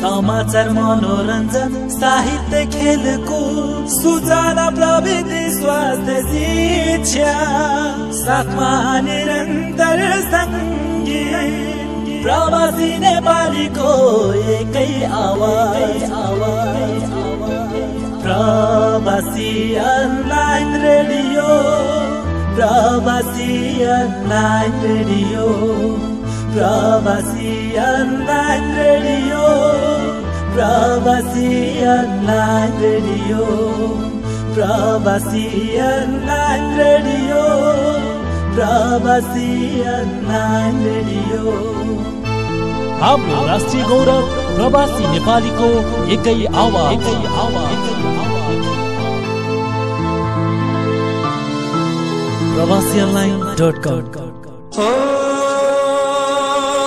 समाचार मनोरञ्जन साहित्य खेलको सूचना प्रविधि स्वास्थ्य शिक्षा साथमा निरन्तर सङ्गीत। प्रवासी नेपालीको एकै आवाज। आवाज Prabasi online radio Prabasi online radio Prabasi online radio. Prabasi online radio Prabasi online radio Prabasi online radio. हाम्रो राष्ट्रिय गौरव प्रवासी नेपालीको एकै आवाज। एकै आवाज। प्रवासी अनलाइन डट कम।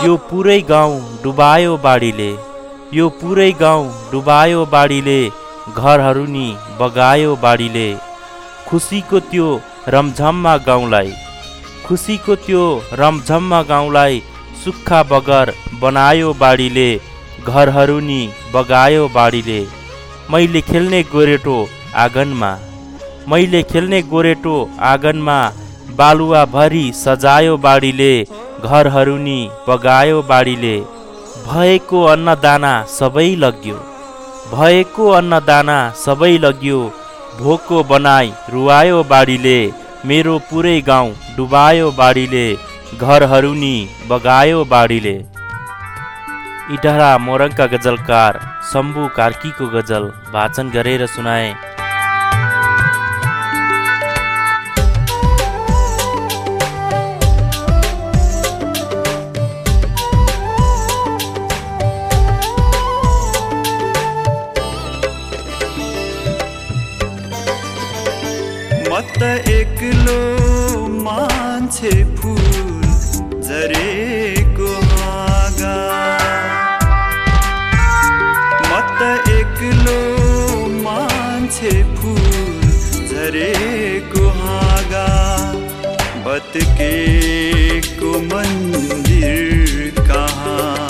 यो पुरै गाउँ डुबायो बाढीले। यो पुरै गाउँ डुबायो बाढीले घरहरू नि बगायो बाढीले। खुसीको त्यो रमझममा गाउँलाई खुसीको त्यो रमझममा गाउँलाई सुक्खा बगर बनायो बाढीले घरहरू नि बगायो बाढीले। मैले खेल्ने गोरेटो आँगनमा मैले खेल्ने गोरेटो आँगनमा बालुवाभरि सजायो बाढीले घरहरू नि बगायो बाढीले। भएको अन्नदाना सबै लग्यो। भएको अन्नदाना सबै लग्यो। भोको बनाई रुवायो बाढीले मेरो पुरै गाउँ डुबायो बाढीले घरहरू नि बगायो बाढीले। इटहरा मोरङका गजलकार शम्भु कार्कीको गजल वाचन गरेर सुनाए। धरे कुहागा बत के को मंदिर कहाँ?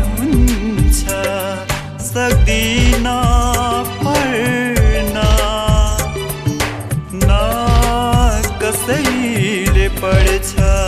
हुन्छ। सक्दिन पढ्न न कसैले पढ्छ।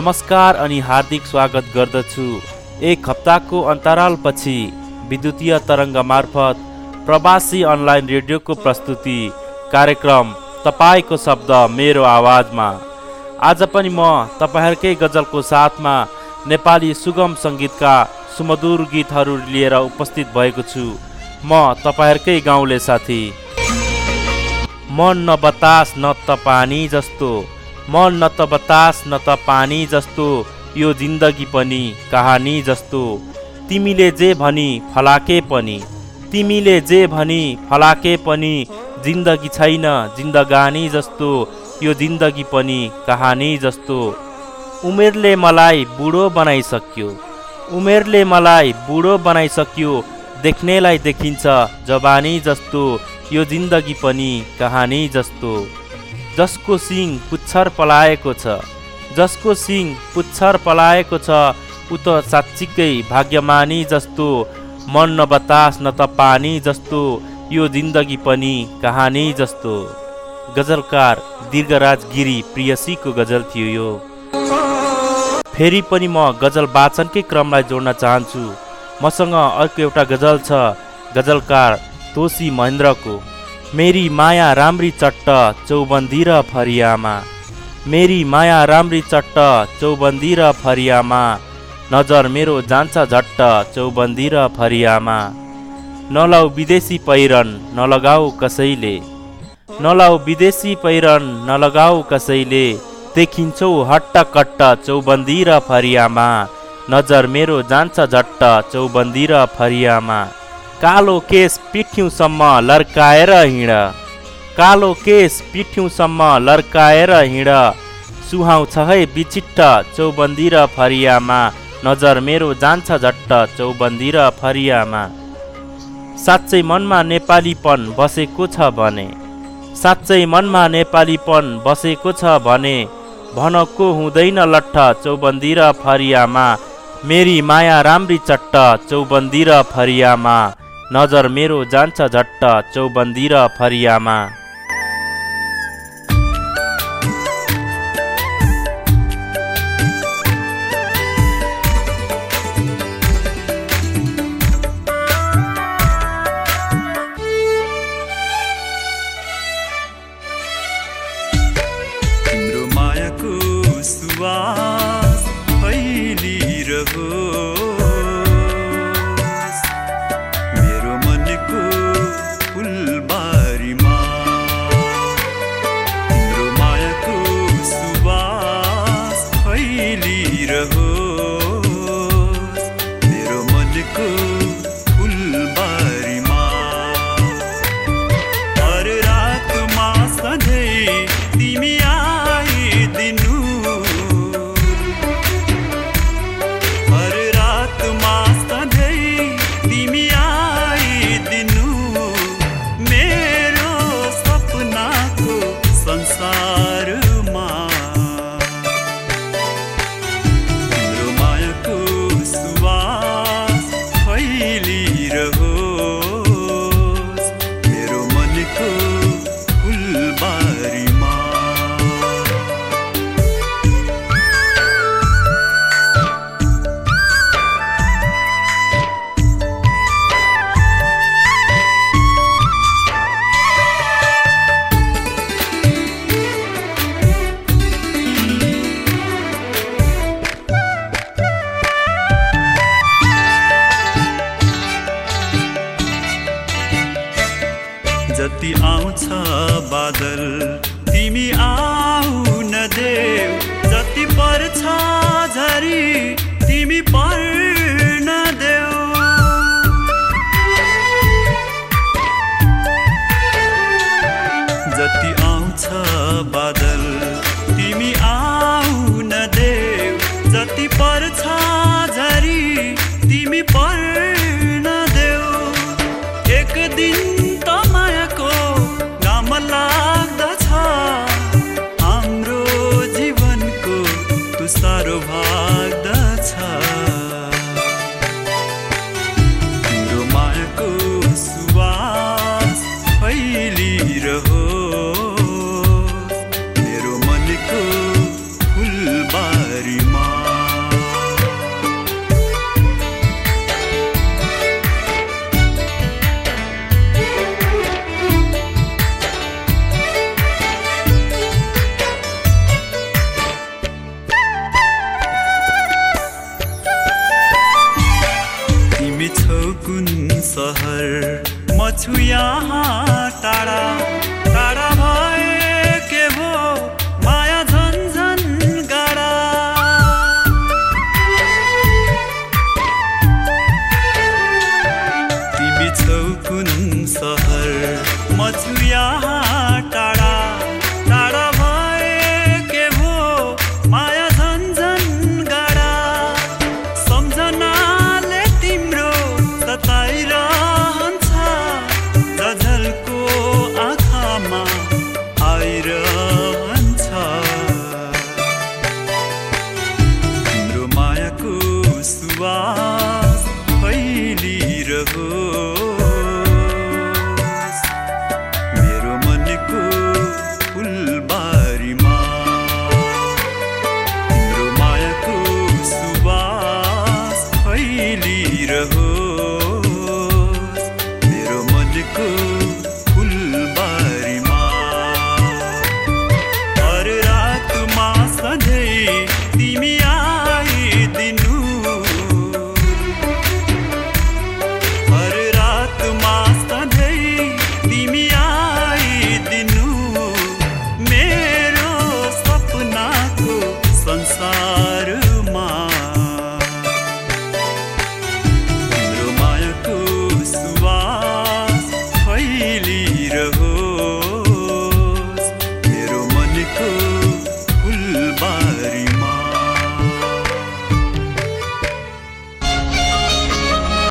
नमस्कार अनि हार्दिक स्वागत गर्दछु। एक हप्ताको अन्तरालपछि विद्युतीय तरङ्ग मार्फत प्रवासी अनलाइन रेडियोको प्रस्तुति कार्यक्रम तपाईँको शब्द मेरो आवाजमा। आज पनि म तपाईँहरूकै गजलको साथमा नेपाली सुगम सङ्गीतका सुमधुर गीतहरू लिएर उपस्थित भएको छु। म तपाईँहरूकै गाउँले साथी। मन न बतास न त जस्तो। मन न त बतास न त पानी जस्तो यो जिन्दगी पनि कहानी जस्तो। तिमीले जे भनी फलाके पनि तिमीले जे भनी फलाके पनि जिन्दगी छैन जिन्दगानी जस्तो यो जिन्दगी पनि कहानी जस्तो। उमेरले मलाई बुढो बनाइसक्यो। उमेरले मलाई बुढो बनाइसक्यो देख्नेलाई देखिन्छ जवानी जस्तो यो जिन्दगी पनि कहानी जस्तो। जसको सिङ पुच्छर पलाएको छ जसको सिङ पुच्छर पलाएको छ ऊ त साँच्चीकै भाग्यमानी जस्तो मन न बतास न त पानी जस्तो यो जिन्दगी पनि कहानी जस्तो। गजलकार दीर्घराज गिरी प्रियसीको गजल थियो यो। फेरि पनि म गजल वाचनकै क्रमलाई जोड्न चाहन्छु। मसँग अर्को एउटा गजल छ गजलकार तोसी महेन्द्रको। मेरी माया राम्री चट्ट चौबन्दी र फरियामा। मेरी माया राम्री चट्ट चौबन्दी र फरियामा। नजर मेरो जान्छ झट्ट चौबन्दी र फरियामा। नलाउ विदेशी पहिरन नलगाऊ कसैले। नलाउ विदेशी पहिरन नलगाऊ कसैले। देखिन्छौ हट्ट कट्ट चौबन्दी र फरियामा। नजर मेरो जान्छ झट्ट चौबन्दी र फरियामा। कालो केस पिठ्यौँसम्म लर्काएर हिँड। कालो केस पिठ्यौँसम्म लर्काएर हिँड। सुहाउँछ है विचिट्ट चौबन्दी र फरियामा। नजर मेरो जान्छ झट्ट चौबन्दी र फरियामा। साँच्चै मनमा नेपालीपन बसेको छ भने। साँच्चै मनमा नेपालीपन बसेको छ भने। भनको हुँदैन लट्ठ चौबन्दी र फरियामा। मेरी माया राम्री चट्ट चौबन्दी र फरियामा। नजर मेरो जान्छ झट्ट चौबन्दी र फरियामा।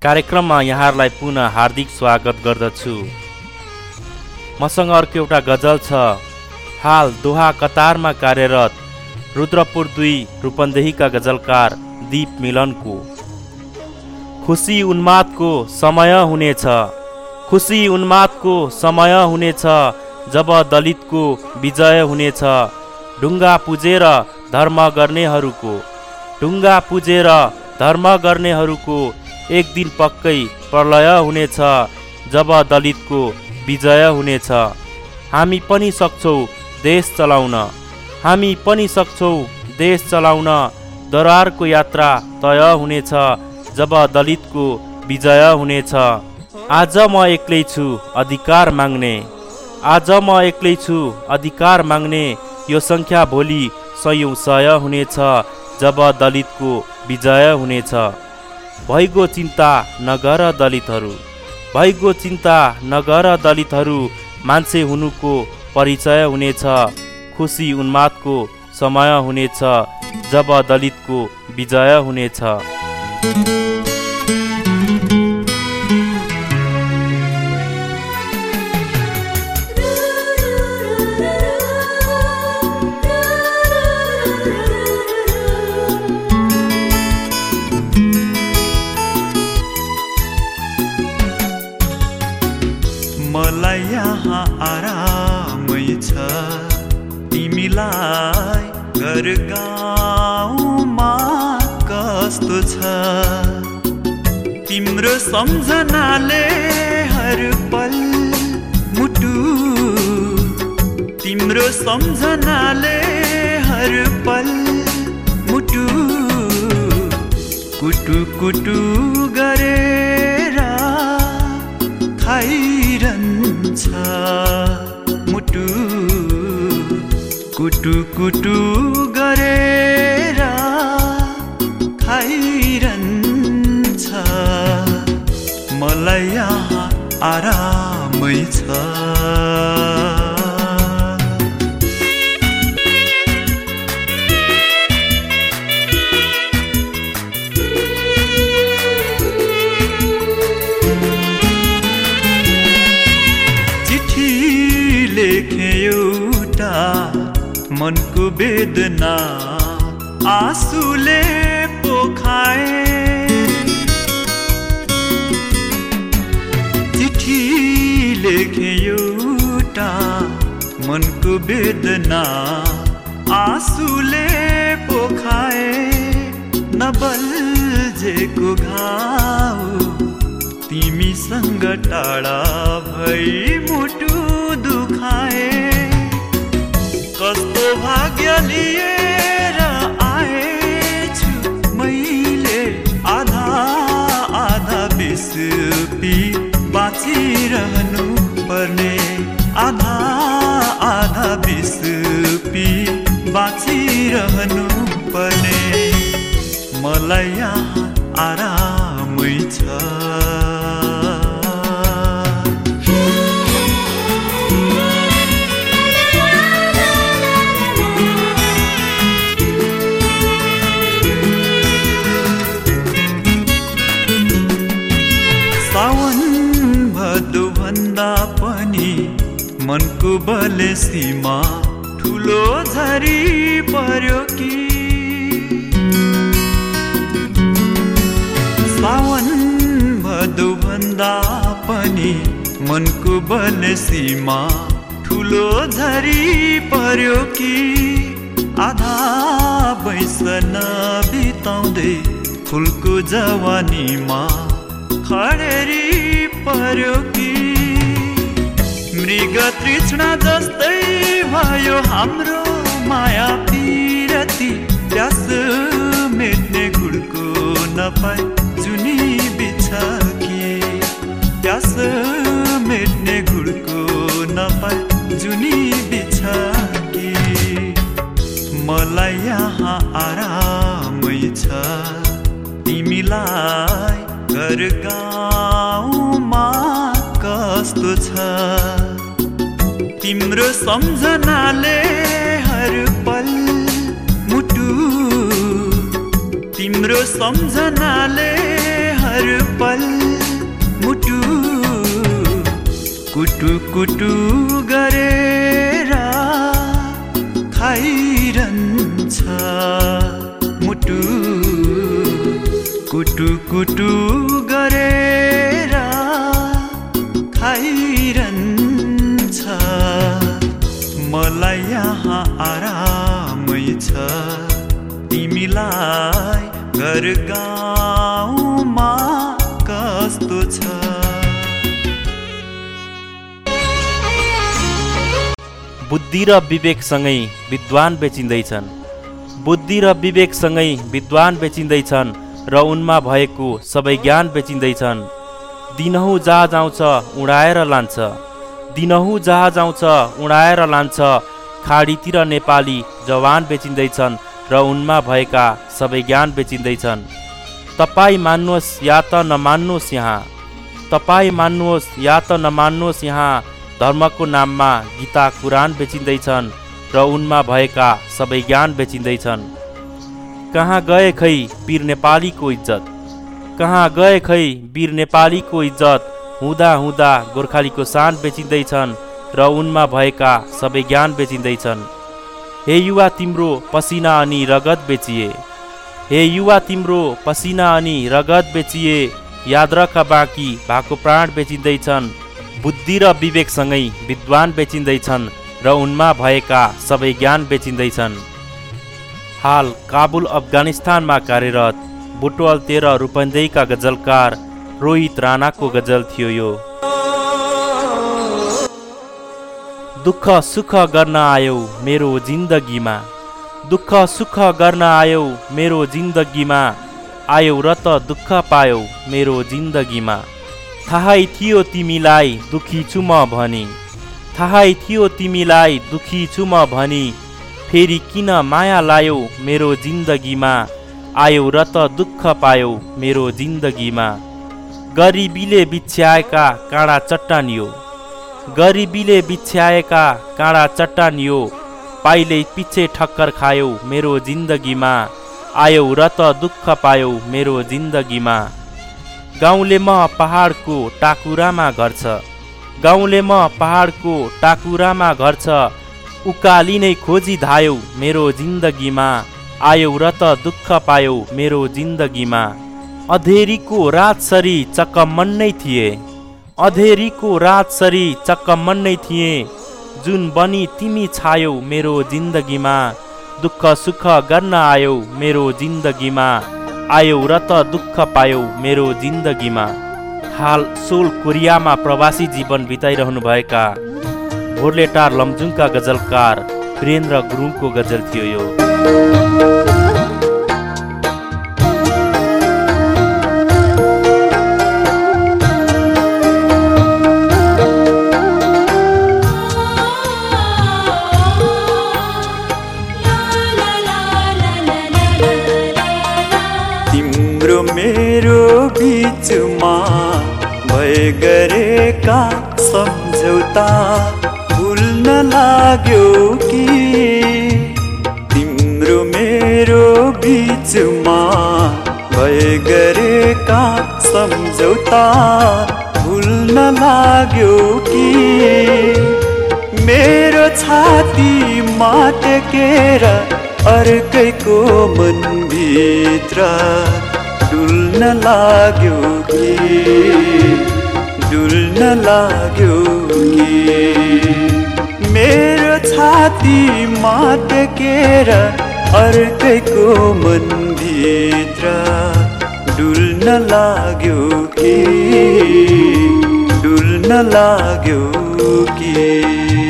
कार्यक्रममा यहाँहरूलाई पुनः हार्दिक स्वागत गर्दछु। मसँग अर्को एउटा गजल छ। हाल दोहा कतारमा कार्यरत रुद्रपुर दुई रूपन्देहीका गजलकार दीप मिलनको। खुसी उन्मादको समय हुनेछ। खुसी उन्मादको समय हुनेछ। जब दलितको विजय हुनेछ। ढुङ्गा पुजेर धर्म गर्नेहरूको। ढुङ्गा पुजेर धर्म गर्नेहरूको एक दिन पक्कै प्रलय हुनेछ जब दलितको विजय हुनेछ। हामी पनि सक्छौँ देश चलाउन। हामी पनि सक्छौँ देश चलाउन। दरबारको यात्रा तय हुनेछ जब दलितको विजय हुनेछ। आज म एक्लै छु अधिकार माग्ने। आज म एक्लै छु अधिकार माग्ने। यो सङ्ख्या भोलि सयौँ सय हुनेछ जब दलितको विजय हुनेछ। भइगो चिन्ता नगर दलितहरू। भइगो चिन्ता नगर दलितहरू मान्छे हुनुको परिचय हुनेछ खुसी उन्मादको समय हुनेछ जब दलितको विजय हुनेछ। घर गाउँमा कस्तो छ। तिम्रो सम्झनाले हर पल मुटु। तिम्रो सम्झनाले हर पल मुटु। कुटु कुटु गरेर खाइरहन्छ मुटु। कुटु कुटु गरेर खाइरहन्छ। मलाई यहाँ आरामै छ। वेदना आँसुले पोखाए चिठी लेखे एउटा मनको वेदना आँसुले पोखाए नबल्झेको घाउ तिमीसँग टाढा भई मुटु कस्तो भाग्य लिएर आएछु। मैले आधा आधा बिस्पी बाँचिरहनु पर्ने। आधा आधा बिस्पी बाँचिरहनु पर्ने। मलाई यहाँ आरामै छ। बलेसीमा ठुलो झरी पर्यो कि? सावन भदौ भन्दा पनि मनको बलेसीमा ठुलो झरी पर्यो कि? आधा बैसन बिताउँदै फुलको जवानीमा खडेरी पर्यो कि? मृग तृष्णा जस्तै भयो हाम्रो माया पिरती। प्यास मेट्ने गुडको नपाई जुनी बिछकी प्यास मेट्ने गुडको नपाई जुनी बिछकी मलाई यहाँ आरामै छ। तिमीलाई घर गाउँमा कस्तो छ? तिम्रो सम्झनाले हर पल मुटु। तिम्रो सम्झनाले हर पल मुटु। कुटु कुटु गरेर खाइरहन्छ मुटु। कुटु कुटु गरेर खाइरहन्छ मलाई यहाँ आरामै छ। तिमीलाई घर गाउँमा कस्तो छ? बुद्धि र विवेकसँगै विद्वान बेचिँदैछन्। बुद्धि र विवेकसँगै विद्वान बेचिँदैछन् र उनमा भएको सबै ज्ञान बेचिँदैछन्। दिनहुँ जहाज आउँछ उडाएर लान्छ। दिनहुँ जहाज आउँछ उडाएर लान्छ। खाडीतिर नेपाली जवान बेचिँदैछन् र उनमा भएका सबै ज्ञान बेचिँदैछन्। तपाईँ मान्नुहोस् या त नमान्नुहोस् यहाँ। तपाईँ मान्नुहोस् या त नमान्नुहोस् यहाँ। धर्मको नाममा गीता कुरान बेचिँदैछन् र उनमा भएका सबै ज्ञान बेचिँदैछन्। कहाँ गए खै वीर नेपालीको इज्जत? कहाँ गए खै वीर नेपालीको इज्जत? हुँदा हुँदा गोर्खालीको सान बेचिँदैछन् र उनमा भएका सबै ज्ञान बेचिँदैछन्। हे युवा तिम्रो पसिना अनि रगत बेचिए। हे युवा तिम्रो पसिना अनि रगत बेचिए याद रख बाँकी भएको प्राण बेचिँदैछन्। बुद्धि र विवेकसँगै विद्वान बेचिँदैछन् र उनमा भएका सबै ज्ञान बेचिँदैछन्। हाल काबुल अफगानिस्तानमा कार्यरत बुटवल तेह्र रूपन्देहीका गजलकार रोहित राणाको गजल थियो यो। दुःख सुख गर्न आयौ मेरो जिन्दगीमा। दुःख सुख गर्न आयौ मेरो जिन्दगीमा। आयौ र त दुःख पायौ मेरो जिन्दगीमा। थाहै थियो तिमीलाई दुखी छु म भनी। थाहै थियो तिमीलाई दुखी छु म भनी। फेरि किन माया लायौ मेरो जिन्दगीमा? आयौ र त दुःख पायौ मेरो जिन्दगीमा। गरिबीले बिछ्याएका काँडा चट्टानियो। गरिबीले बिछ्याएका काँडा चट्टानियो। पाइले पछि ठक्कर खायौ मेरो जिन्दगीमा। आयौ र त दुःख पायौ मेरो जिन्दगीमा। गाउँले म पहाडको टाकुरामा घर छ। गाउँले म पहाडको टाकुरामा घर छ। उकाली नै खोजी धायौ मेरो जिन्दगीमा। आयौ र त दुःख पायौ मेरो जिन्दगीमा। अधेरीको रातसरी चक्कमन नै थिए। अधेरीको रातसरी चक्कमन नै थिए। जुन बनी तिमी छायौ मेरो जिन्दगीमा दुःख सुख गर्न आयौ मेरो जिन्दगीमा आयौ र त दुःख पायौ मेरो जिन्दगीमा। हाल सोल कोरियामा प्रवासी जीवन बिताइरहनुभएका भोर्लेटार लमजुङका गजलकार वीरेन्द्र गुरुङको गजल थियो यो। मेरो बिचमा भए गरेका सम्झौता भुल्न लाग्यो कि? छातीमा टेकेर अर्कैको मनभित्र डुल्न लाग्यो कि? डुल्न लाग्यो कि? मेरो छातीमा टेकेर अर्कैको मनभित्र डुल्न लाग्यो कि? डुल्न लाग्यो कि?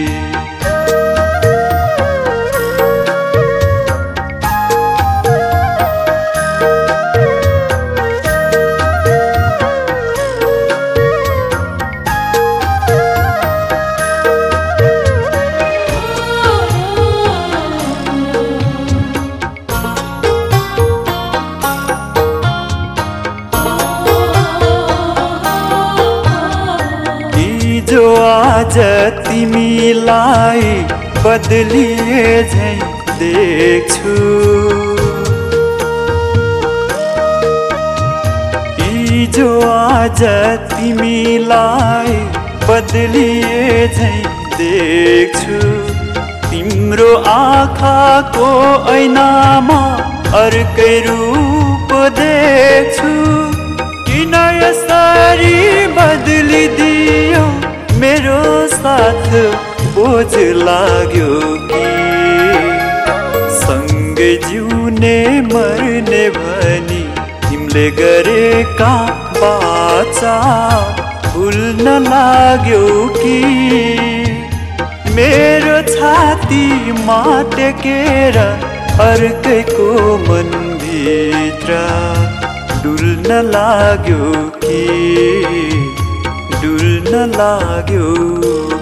तिमीलाई बदलिए झै देख्छु। हिजो आज तिमीलाई बदलिए झै देख्छु। तिम्रो आँखाको ऐनामा अर्कै रूप देख्छु। किन यसरी बदलिदियो मेरो साथ? बोझ लाग्यो कि? सँगै जिउने मर्ने भनी तिमीले गरेका बाचा भुल्न लाग्यो कि? मेरो छातीमा टेकेर अर्कैको मनभित्र डुल्न लाग्यो कि? डुल्न लाग्यो।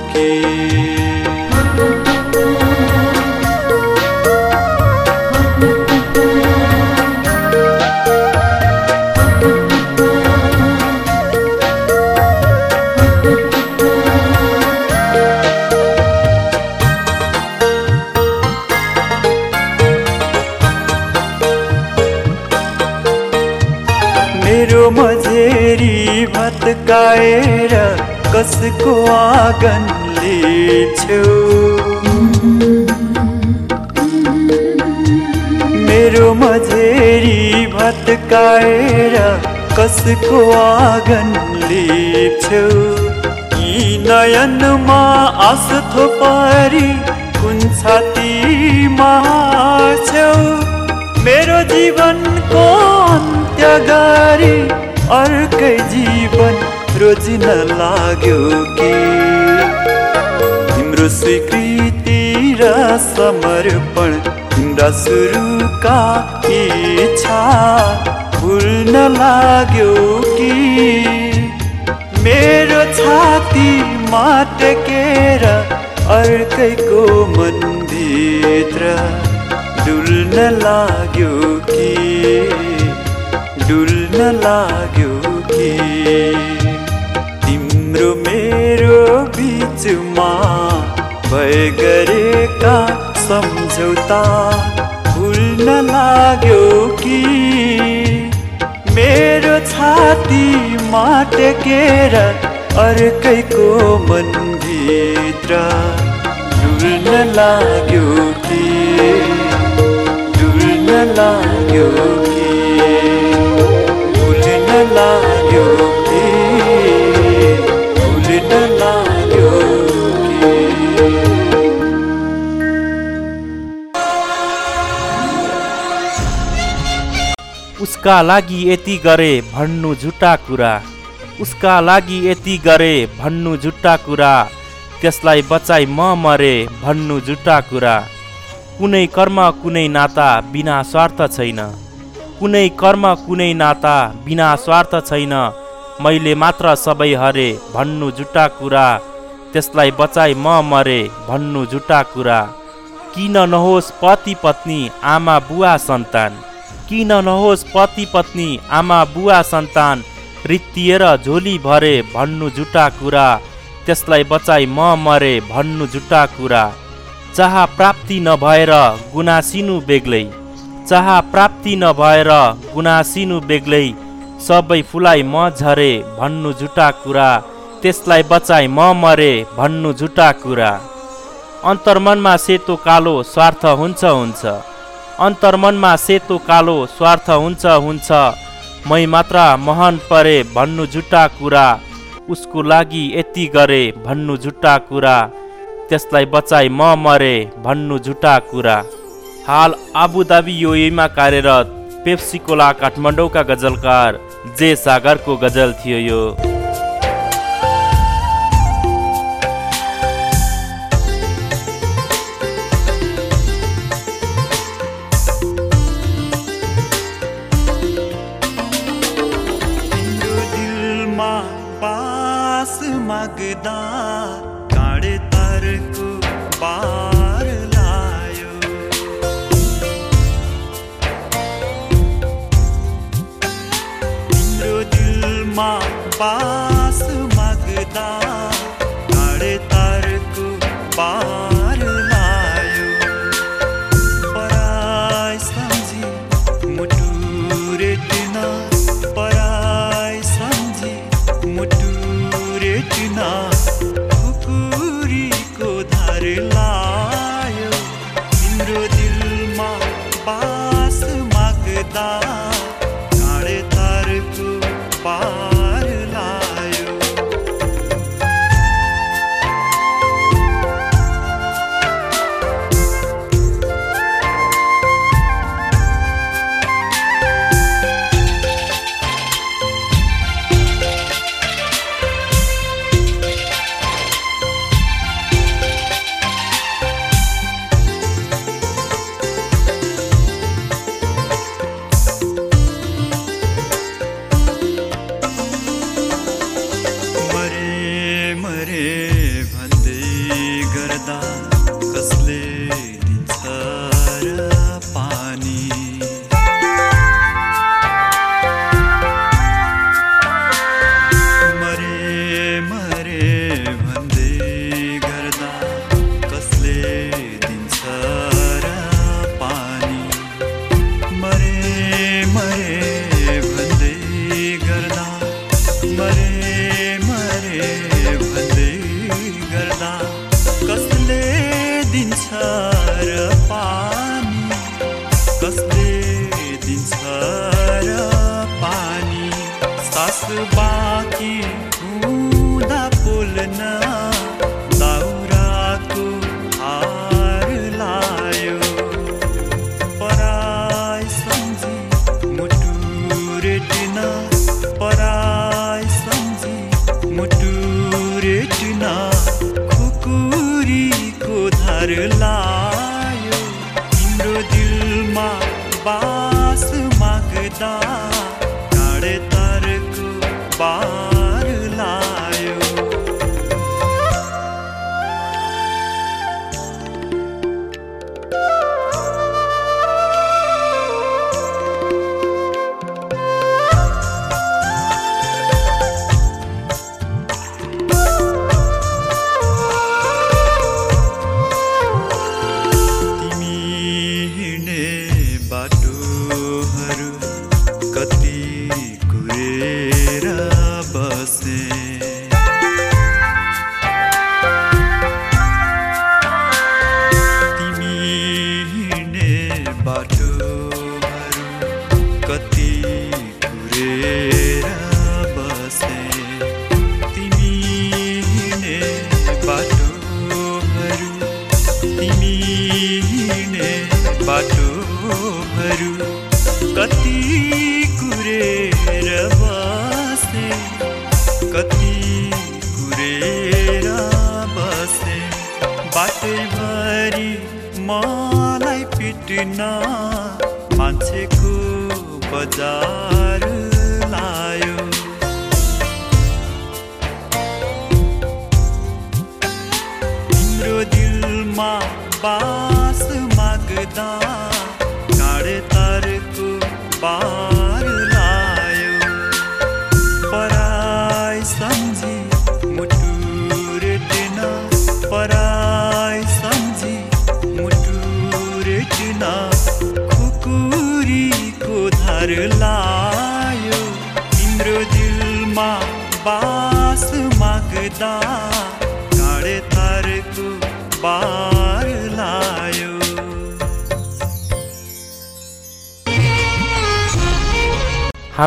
मेरो मझेरी भत्काएर कसको आँगन मेरो मझेरी भत्काएर कसको आँगन लिन्छौ यी नयनमा आस थोपारी कुन छातीमा छौ मेरो जीवनको अन्त्य गरी अर्कै जीवन रोजिन लाग्यो कि? स्वीकृति र समर्पण। तिम्रा सुरुका इच्छा भुल्न लाग्यो कि? मेरो छातीमा टेकेर अर्कैको मनभित्र डुल्न लाग्यो कि? डुल्न लाग्यो कि? तिम्रो मेरो भए गरेका सम्झौता भुल्न लाग्यो कि? मेरो छातीमा टेकेर अर्कैको मनभित्र डुल्न लाग्यो कि? डुल्न लाग्यो कि? भुल्न लाग्यो उसका लागि यति गरे भन्नु झुटा कुरा। उसका लागि यति गरे भन्नु झुटा कुरा। त्यसलाई बचाई म मरे भन्नु झुटा कुरा। कुनै कर्म कुनै नाता बिना स्वार्थ छैन। कुनै कर्म कुनै नाता बिना स्वार्थ छैन। मैले मात्र सबै हरे भन्नु झुटा कुरा। त्यसलाई बचाई म मरे भन्नु झुटा कुरा। किन नहोस् पति पत्नी आमा बुवा सन्तान। किन नहोस् पति पत्नी आमा बुवा सन्तान रित्तिएर झोली भरे भन्नु जुटा कुरा त्यसलाई बचाई म मरे भन्नु जुटा कुरा। चाह प्राप्ति नभएर गुनासिनु बेग्लै चाह प्राप्ति नभएर गुनासिनु बेग्लै सबै फुलाई म झरे भन्नु जुटा कुरा त्यसलाई बचाई म मरे भन्नु जुटा कुरा। अन्तर्मनमा सेतो कालो स्वार्थ हुन्छ हुन्छ। अन्तर्मनमा सेतो कालो स्वार्थ हुन्छ हुन्छ। मै मात्र महान परे भन्नु झुट्टा कुरा। उसको लागि यति गरे भन्नु झुट्टा कुरा। त्यसलाई बचाई म मरे भन्नु झुट्टा कुरा। हाल आबुधाबी योमा कार्यरत पेप्सिकोला काठमाडौँका गजलकार जे सागरको गजल थियो यो। Mà da căsle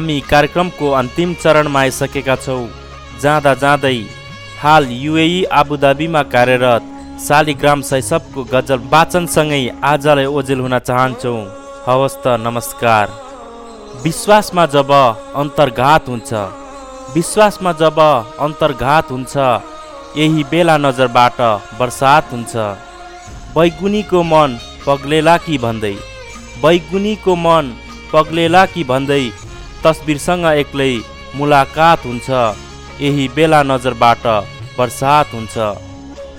हामी कार्यक्रमको अन्तिम चरणमा आइसकेका छौँ। जाँदा जाँदै हाल युएई आबुधाबीमा कार्यरत शालिग्राम शैशवको गजल वाचनसँगै आजलाई ओझेल हुन चाहन्छौँ। हवस् त नमस्कार। विश्वासमा जब अन्तर्घात हुन्छ विश्वासमा जब अन्तर्घात हुन्छ यही बेला नजरबाट बर्सात हुन्छ। बैगुनीको मन पग्लेला कि भन्दै बैगुनीको मन पग्लेला कि भन्दै तस्बिरसँग एक्लै मुलाकात हुन्छ। यही बेला नजरबाट बर्सात हुन्छ।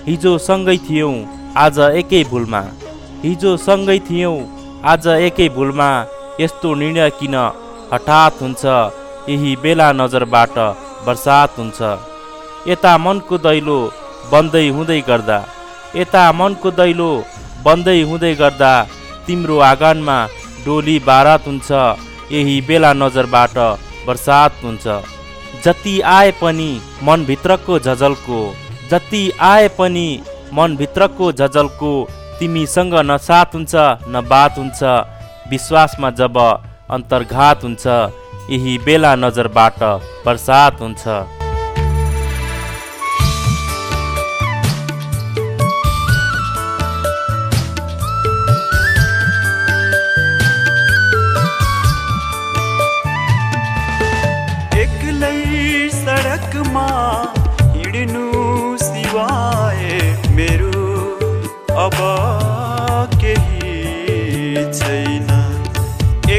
हिजो सँगै थियौँ आज एकै भुलमा। हिजो सँगै थियौँ आज एकै भुलमा। यस्तो निर्णय किन हठात हुन्छ? यही बेला नजरबाट बर्सात हुन्छ। यता मनको दैलो बन्दै हुँदै गर्दा यता मनको दैलो बन्दै हुँदै गर्दा तिम्रो आँगनमा डोली बारात हुन्छ। यही बेला नजरबाट बर्सात हुन्छ। जति आए पनि मनभित्रको झझल्को जति आए पनि मनभित्रको झझल्को तिमीसँग न साथ हुन्छ न बात हुन्छ। विश्वासमा जब अन्तर्घात हुन्छ यही बेला नजरबाट बर्सात हुन्छ।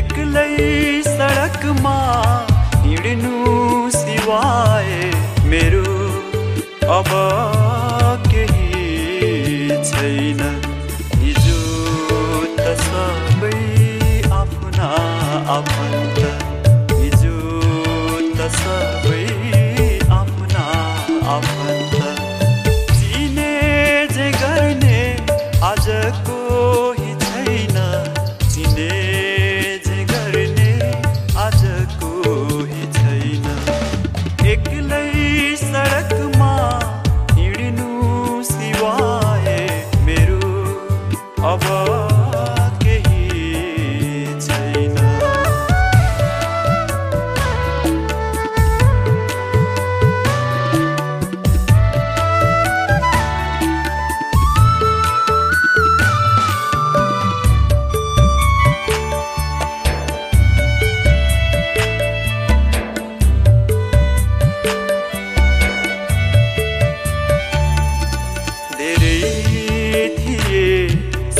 निकलई सड़क माँ।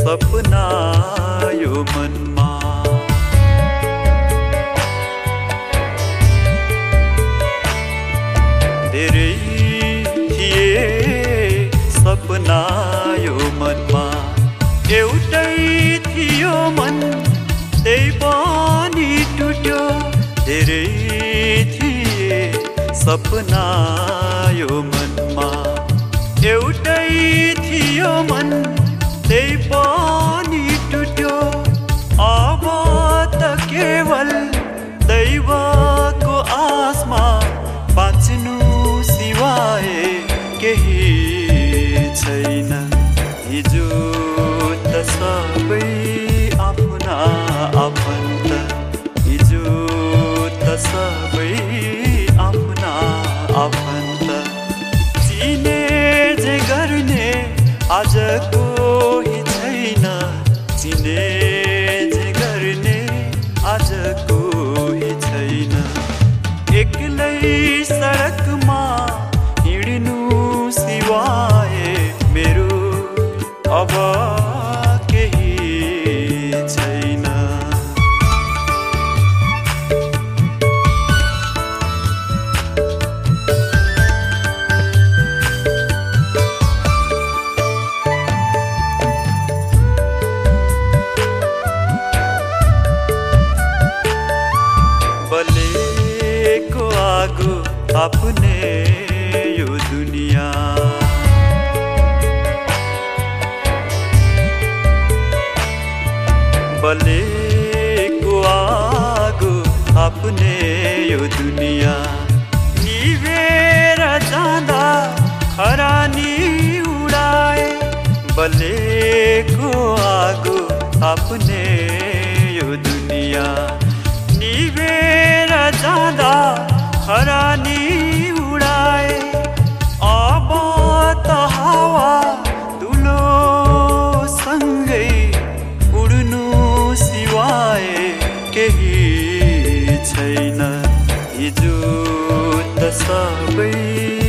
सपना यो मनमा। धेरै थिए सपना यो मनमा। एउटै थियो मन त्यही पनि टुट्यो। धेरै थिए सपना यो मनमा। एउटै थियो मन त्यही पनि टुट्यो हिजो त